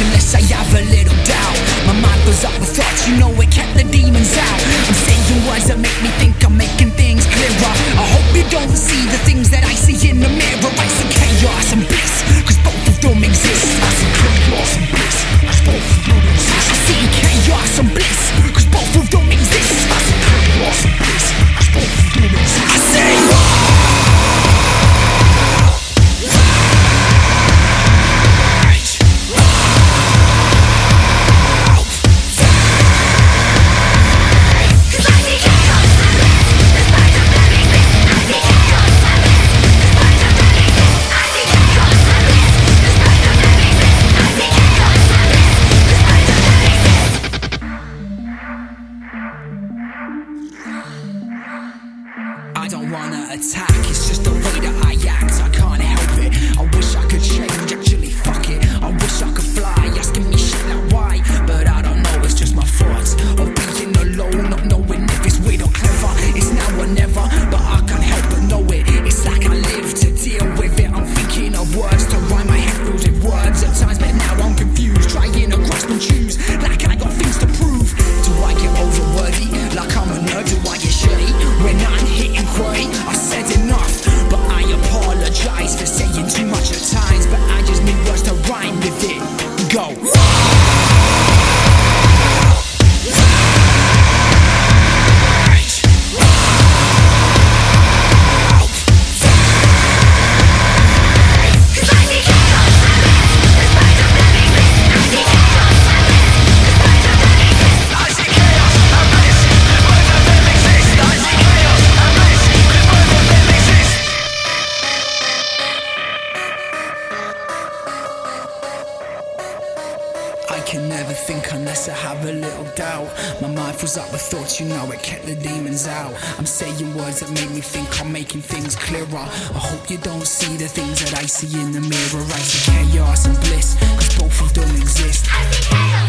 unless I have a little doubt. My mind goes up with thoughts, you know it. wanna attack. It's just a can never think unless I have a little doubt. My mind fills up with thoughts, you know it kept the demons out. I'm saying words that make me think, I'm making things clearer. I hope you don't see the things that I see in the mirror. I see chaos and bliss, cause both of them exist. I see chaos.